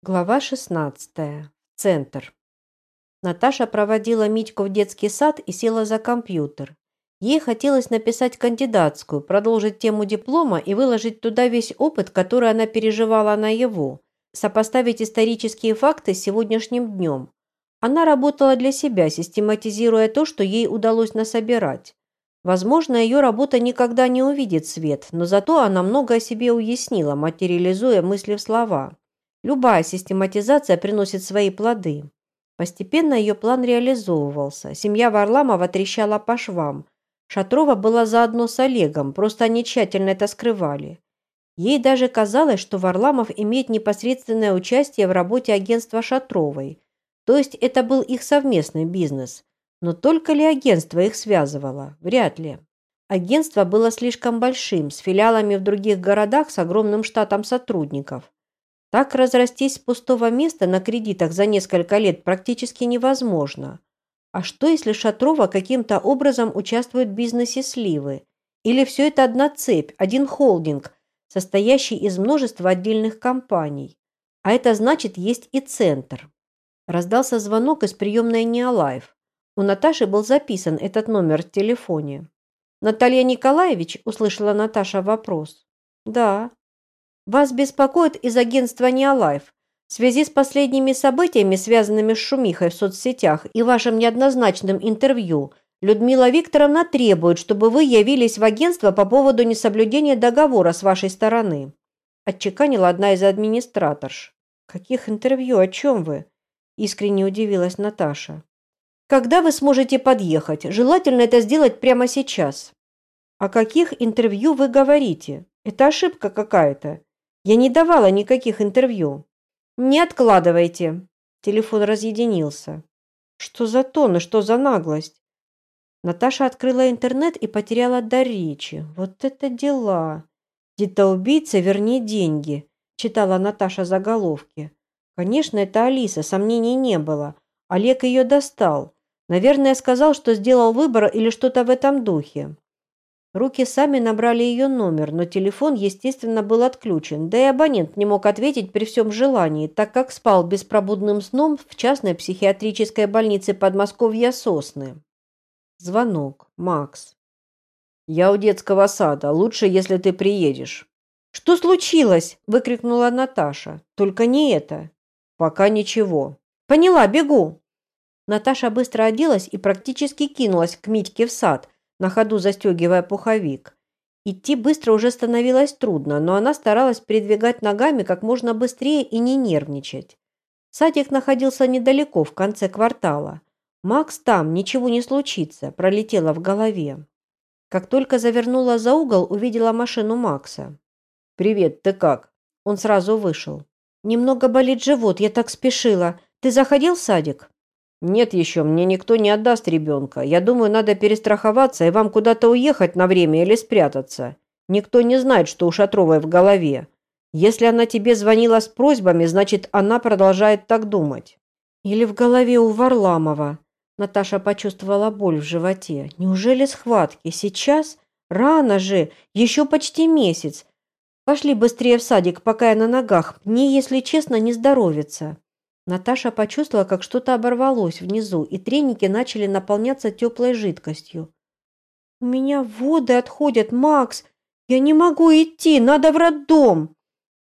Глава 16. Центр. Наташа проводила Митьку в детский сад и села за компьютер. Ей хотелось написать кандидатскую, продолжить тему диплома и выложить туда весь опыт, который она переживала на его, сопоставить исторические факты с сегодняшним днем. Она работала для себя, систематизируя то, что ей удалось насобирать. Возможно, ее работа никогда не увидит свет, но зато она много о себе уяснила, материализуя мысли в слова. Любая систематизация приносит свои плоды. Постепенно ее план реализовывался. Семья Варламова трещала по швам. Шатрова была заодно с Олегом, просто они тщательно это скрывали. Ей даже казалось, что Варламов имеет непосредственное участие в работе агентства Шатровой. То есть это был их совместный бизнес. Но только ли агентство их связывало? Вряд ли. Агентство было слишком большим, с филиалами в других городах с огромным штатом сотрудников. Так разрастись с пустого места на кредитах за несколько лет практически невозможно. А что, если Шатрова каким-то образом участвует в бизнесе сливы? Или все это одна цепь, один холдинг, состоящий из множества отдельных компаний? А это значит, есть и центр. Раздался звонок из приемной Неолайф. У Наташи был записан этот номер в телефоне. «Наталья Николаевич?» – услышала Наташа вопрос. «Да». Вас беспокоит из агентства Неолайф в связи с последними событиями, связанными с шумихой в соцсетях и вашим неоднозначным интервью. Людмила Викторовна требует, чтобы вы явились в агентство по поводу несоблюдения договора с вашей стороны. Отчеканила одна из администраторш. Каких интервью? О чем вы? Искренне удивилась Наташа. Когда вы сможете подъехать? Желательно это сделать прямо сейчас. О каких интервью вы говорите? Это ошибка какая-то. Я не давала никаких интервью. Не откладывайте. Телефон разъединился. Что за тон и что за наглость? Наташа открыла интернет и потеряла дар речи. Вот это дела. Где-то убийца, верни деньги, читала Наташа заголовки. Конечно, это Алиса, сомнений не было. Олег ее достал. Наверное, сказал, что сделал выбор или что-то в этом духе. Руки сами набрали ее номер, но телефон, естественно, был отключен, да и абонент не мог ответить при всем желании, так как спал беспробудным сном в частной психиатрической больнице Подмосковья Сосны. Звонок. Макс. «Я у детского сада. Лучше, если ты приедешь». «Что случилось?» – выкрикнула Наташа. «Только не это». «Пока ничего». «Поняла, бегу». Наташа быстро оделась и практически кинулась к Митьке в сад – на ходу застегивая пуховик. Идти быстро уже становилось трудно, но она старалась передвигать ногами как можно быстрее и не нервничать. Садик находился недалеко, в конце квартала. «Макс там, ничего не случится», пролетела в голове. Как только завернула за угол, увидела машину Макса. «Привет, ты как?» Он сразу вышел. «Немного болит живот, я так спешила. Ты заходил в садик?» «Нет еще, мне никто не отдаст ребенка. Я думаю, надо перестраховаться и вам куда-то уехать на время или спрятаться. Никто не знает, что у Шатровой в голове. Если она тебе звонила с просьбами, значит, она продолжает так думать». «Или в голове у Варламова». Наташа почувствовала боль в животе. «Неужели схватки? Сейчас? Рано же! Еще почти месяц. Пошли быстрее в садик, пока я на ногах. Мне, если честно, не здоровится». Наташа почувствовала, как что-то оборвалось внизу, и треники начали наполняться теплой жидкостью. «У меня воды отходят, Макс! Я не могу идти, надо в роддом!»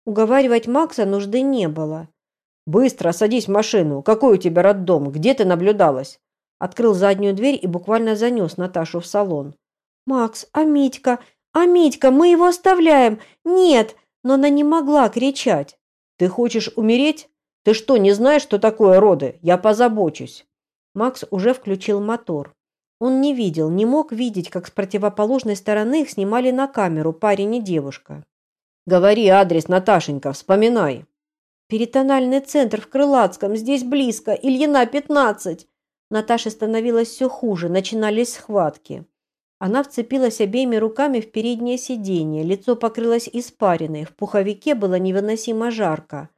Уговаривать Макса нужды не было. «Быстро садись в машину! Какой у тебя роддом? Где ты наблюдалась?» Открыл заднюю дверь и буквально занес Наташу в салон. «Макс, а Митька? А Митька, мы его оставляем! Нет!» Но она не могла кричать. «Ты хочешь умереть? Ты что, не знаешь, что такое роды? Я позабочусь. Макс уже включил мотор. Он не видел, не мог видеть, как с противоположной стороны их снимали на камеру парень и девушка. «Говори адрес, Наташенька, вспоминай». «Перитональный центр в Крылатском, здесь близко, Ильина, 15». Наташе становилось все хуже, начинались схватки. Она вцепилась обеими руками в переднее сиденье, лицо покрылось испариной, в пуховике было невыносимо жарко.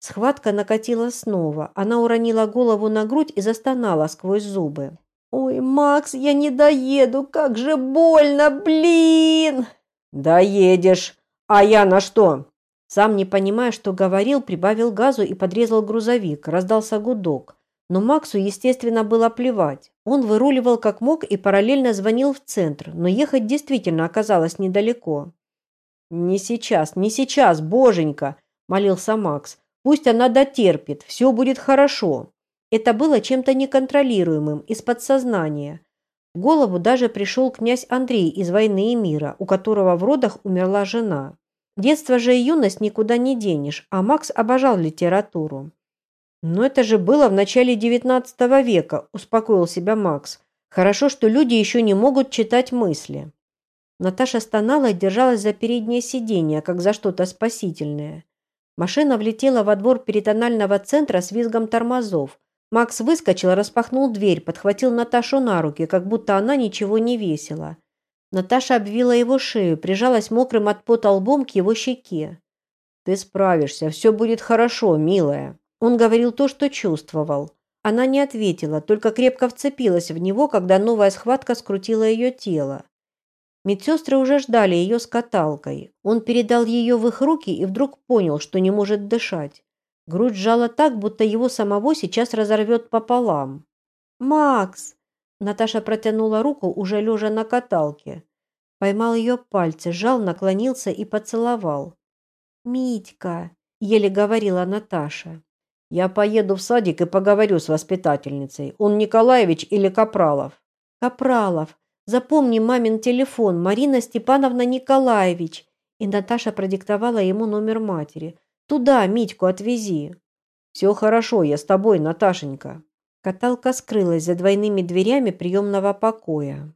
Схватка накатила снова. Она уронила голову на грудь и застонала сквозь зубы. «Ой, Макс, я не доеду! Как же больно, блин!» «Доедешь! А я на что?» Сам, не понимая, что говорил, прибавил газу и подрезал грузовик. Раздался гудок. Но Максу, естественно, было плевать. Он выруливал как мог и параллельно звонил в центр, но ехать действительно оказалось недалеко. «Не сейчас, не сейчас, боженька!» – молился Макс. «Пусть она дотерпит, все будет хорошо». Это было чем-то неконтролируемым, из подсознания. В голову даже пришел князь Андрей из «Войны и мира», у которого в родах умерла жена. Детство же и юность никуда не денешь, а Макс обожал литературу. «Но это же было в начале XIX века», – успокоил себя Макс. «Хорошо, что люди еще не могут читать мысли». Наташа стонала и держалась за переднее сиденье, как за что-то спасительное. Машина влетела во двор перитонального центра с визгом тормозов. Макс выскочил, распахнул дверь, подхватил Наташу на руки, как будто она ничего не весила. Наташа обвила его шею, прижалась мокрым от пота лбом к его щеке. «Ты справишься, все будет хорошо, милая». Он говорил то, что чувствовал. Она не ответила, только крепко вцепилась в него, когда новая схватка скрутила ее тело. Медсестры уже ждали ее с каталкой. Он передал ее в их руки и вдруг понял, что не может дышать. Грудь сжала так, будто его самого сейчас разорвет пополам. «Макс!» Наташа протянула руку, уже лежа на каталке. Поймал ее пальцы, сжал, наклонился и поцеловал. «Митька!» – еле говорила Наташа. «Я поеду в садик и поговорю с воспитательницей. Он Николаевич или Капралов?» «Капралов. Запомни мамин телефон. Марина Степановна Николаевич». И Наташа продиктовала ему номер матери. «Туда Митьку отвези». «Все хорошо, я с тобой, Наташенька». Каталка скрылась за двойными дверями приемного покоя.